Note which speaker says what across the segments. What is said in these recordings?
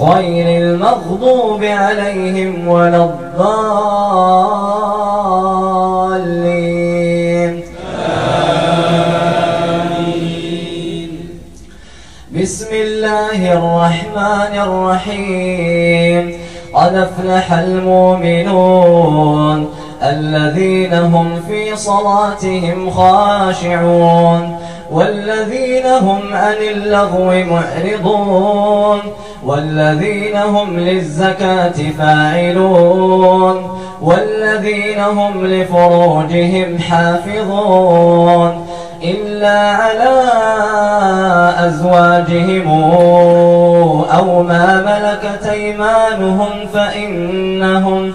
Speaker 1: غير المغضوب عليهم ولا الضالين. آمين. بسم الله الرحمن الرحيم. قد أفلح المؤمنون الذين هم في صلاتهم خاشعون والذين هم عن اللغو معرضون والذين هم للزكاة فاعلون والذين هم لفروجهم حافظون إلا على أزواجهم أو ما ملكت أيمانهم فإنهم فإنهم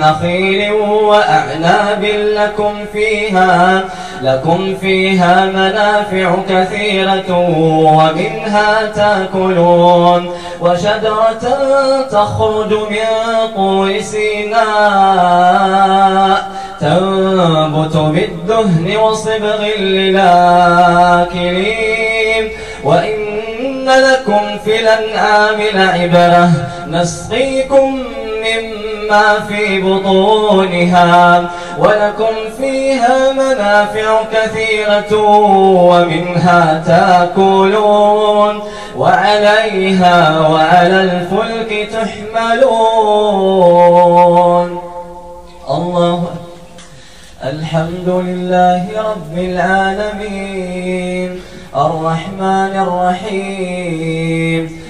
Speaker 1: نخيل وأعناب لكم فيها لكم فيها منافع كثيرة ومنها تاكلون. وشجرة تخرج من طور سيناء تنبت بالدهن وصبغ للآكلين. وإن لكم في الأنعام لعبرة نسقيكم مما في بطونها ولكم فيها منافع كثيرة ومنها تاكلون وعليها وعلى الفلك تحملون. الله الحمد لله رب العالمين. الرحمن الرحيم.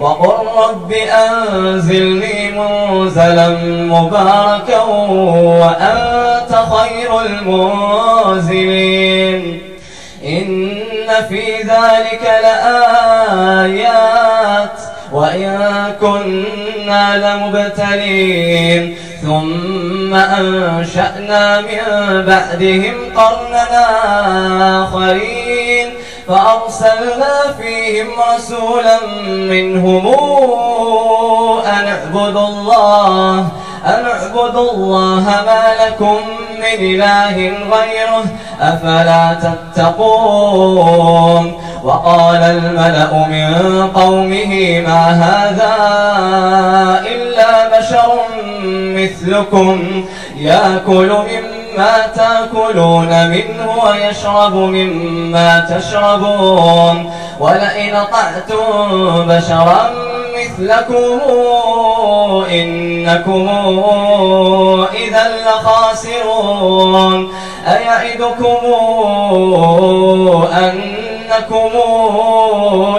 Speaker 1: وقل رب أنزلني منزلا مباركا وأنت خير المنزلين. إن في ذلك لآيات وإن كنا لمبتلين. ثم أنشأنا من بعدهم قرننا آخرين. فأرسلنا فيهم رسولا منهم أن اعبدوا الله أن اعبدوا الله ما لكم من إله غيره أفلا تتقون؟ وقال الملأ من قومه ما هذا إلا بشر مثلكم يأكل مما تأكلون منه ويشرب مما تشربون. ولئن طعتم بشرا مثلكم إنكم إذا لخاسرون. أيعدكم أنكم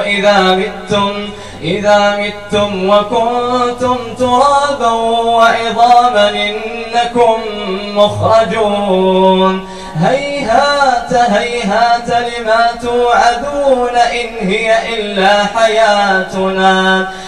Speaker 1: إذا متم إذا متم وكنتم ترابا وعظاما إنكم مخرجون. هيهات هيهات لما توعدون إن هي إلا حياتنا.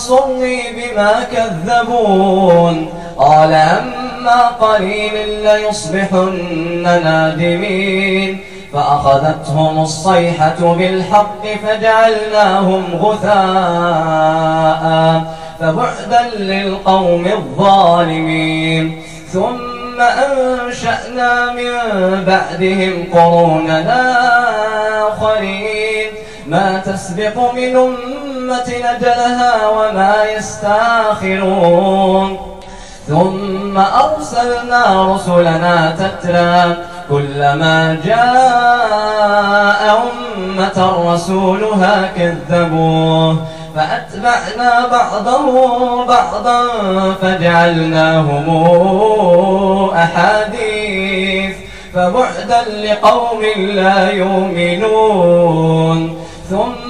Speaker 1: انصرني بما كذبون. قال أما قليل ليصبحن نادمين. فأخذتهم الصيحة بالحق فجعلناهم غثاء فبعدا للقوم الظالمين. ثم أنشأنا من بعدهم قروننا آخرين. ما تسبق من أمة نجلها وما يستاخرون. ثم أرسلنا رسلنا تترى كلما جاء أمة رسولها كذبوه فأتبعنا بعضهم بعضا فجعلناهم أحاديث فبعدا لقوم لا يؤمنون. ثم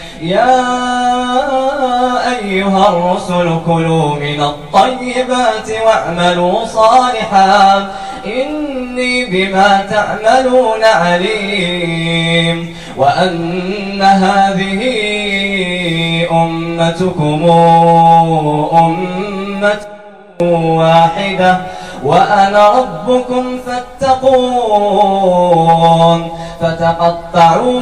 Speaker 1: يا أيها الرسل كلوا من الطيبات واعملوا صالحا. إني بما تعملون عليم. وأن هذه أمتكم أمة واحدة. وأنا ربكم فاتقون. فتقطعوا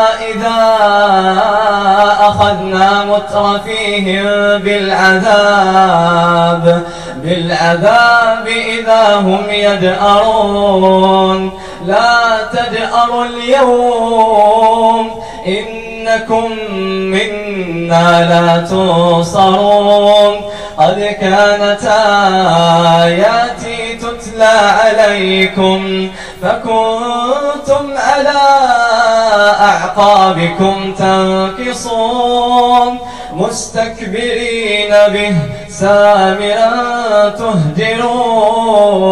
Speaker 1: إذا أخذنا مترفيهم بالعذاب بالعذاب إذا هم يدأرون. لا تدأروا اليوم إنكم منا لا تنصرون. قد كانت آياتي تتلى عليكم فكنتم على أعقابكم تنكصون. مستكبرين به سامرا تهجرون.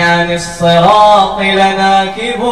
Speaker 1: عن الصراط لناكبون.